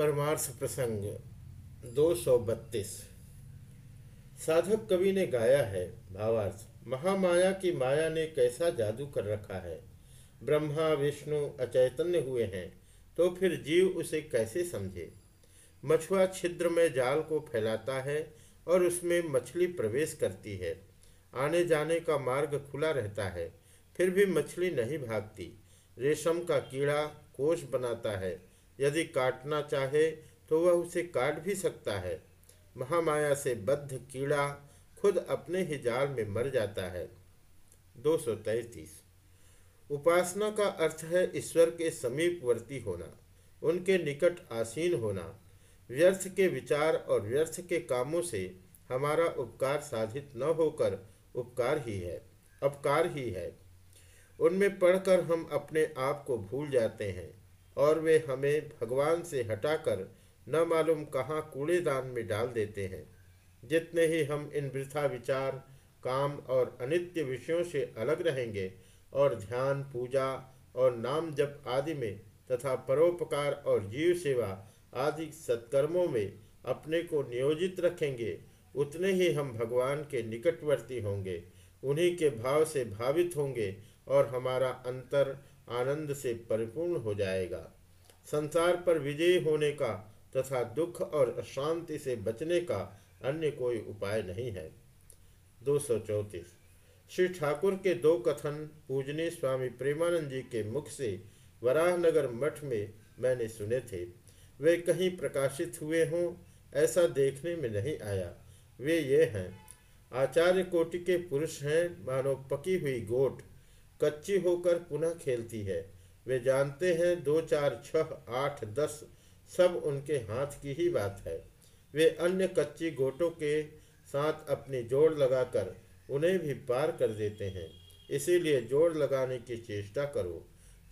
परमार्थ प्रसंग दो सौ बत्तीस। साधक कवि ने गाया है, भावार्थ, महामाया की माया ने कैसा जादू कर रखा है? ब्रह्मा, विष्णु अचैतन्य हुए हैं तो फिर जीव उसे कैसे समझे? मछुआ छिद्र में जाल को फैलाता है और उसमें मछली प्रवेश करती है। आने जाने का मार्ग खुला रहता है, फिर भी मछली नहीं भागती। रेशम का कीड़ा कोष बनाता है यदि काटना चाहे तो वह उसे काट भी सकता है। महामाया से बद्ध कीड़ा खुद अपने ही जाल में मर जाता है। दो उपासना का अर्थ है ईश्वर के समीपवर्ती होना, उनके निकट आसीन होना। व्यर्थ के विचार और व्यर्थ के कामों से हमारा उपकार साधित न होकर उपकार ही है, अपकार ही है। उनमें पढ़कर हम अपने आप को भूल जाते हैं। और वे हमें भगवान से हटाकर न मालूम कहाँ कूड़ेदान में डाल देते हैं। जितने ही हम इन वृथा विचार, काम और अनित्य विषयों से अलग रहेंगे और ध्यान, पूजा और नाम जप आदि में तथा परोपकार और जीव सेवा आदि सत्कर्मों में अपने को नियोजित रखेंगे, उतने ही हम भगवान के निकटवर्ती होंगे, उन्हीं के भाव से भावित होंगे और हमारा अंतर आनंद से परिपूर्ण हो जाएगा। संसार पर विजयी होने का तथा दुख और अशांति से बचने का अन्य कोई उपाय नहीं है। दो सौ चौंतीस। श्री ठाकुर के दो कथन पूजनीय स्वामी प्रेमानंद जी के मुख से वराहनगर मठ में मैंने सुने थे। वे कहीं प्रकाशित हुए हों, ऐसा देखने में नहीं आया। वे ये हैं, आचार्य कोटि के पुरुष हैं, मानो पकी हुई गोट। कच्ची होकर पुनः खेलती है। वे जानते हैं दो चार छह आठ दस सब उनके हाथ की ही बात है। वे अन्य कच्ची गोटों के साथ अपनी जोड़ लगाकर उन्हें भी पार कर देते हैं। इसीलिए जोड़ लगाने की चेष्टा करो।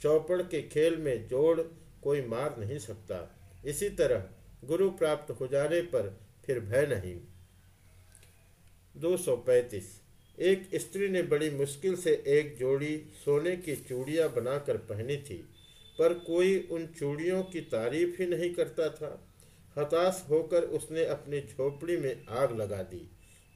चौपड़ के खेल में जोड़ कोई मार नहीं सकता। इसी तरह गुरु प्राप्त हो जाने पर फिर भय नहीं। 235 एक स्त्री ने बड़ी मुश्किल से एक जोड़ी सोने की चूड़ियाँ बनाकर पहनी थी, पर कोई उन चूड़ियों की तारीफ़ ही नहीं करता था। हताश होकर उसने अपनी झोपड़ी में आग लगा दी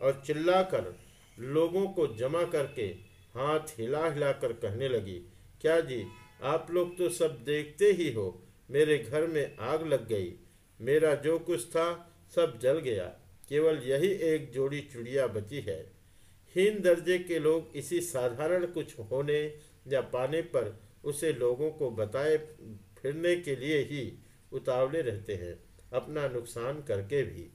और चिल्लाकर लोगों को जमा करके हाथ हिला हिलाकर कहने लगी, क्या जी, आप लोग तो सब देखते ही हो, मेरे घर में आग लग गई। मेरा जो कुछ था सब जल गया। केवल यही एक जोड़ी चुड़िया बची है। हीन दर्जे के लोग इसी साधारण कुछ होने या पाने पर उसे लोगों को बताए फिरने के लिए ही उतावले रहते हैं, अपना नुकसान करके भी।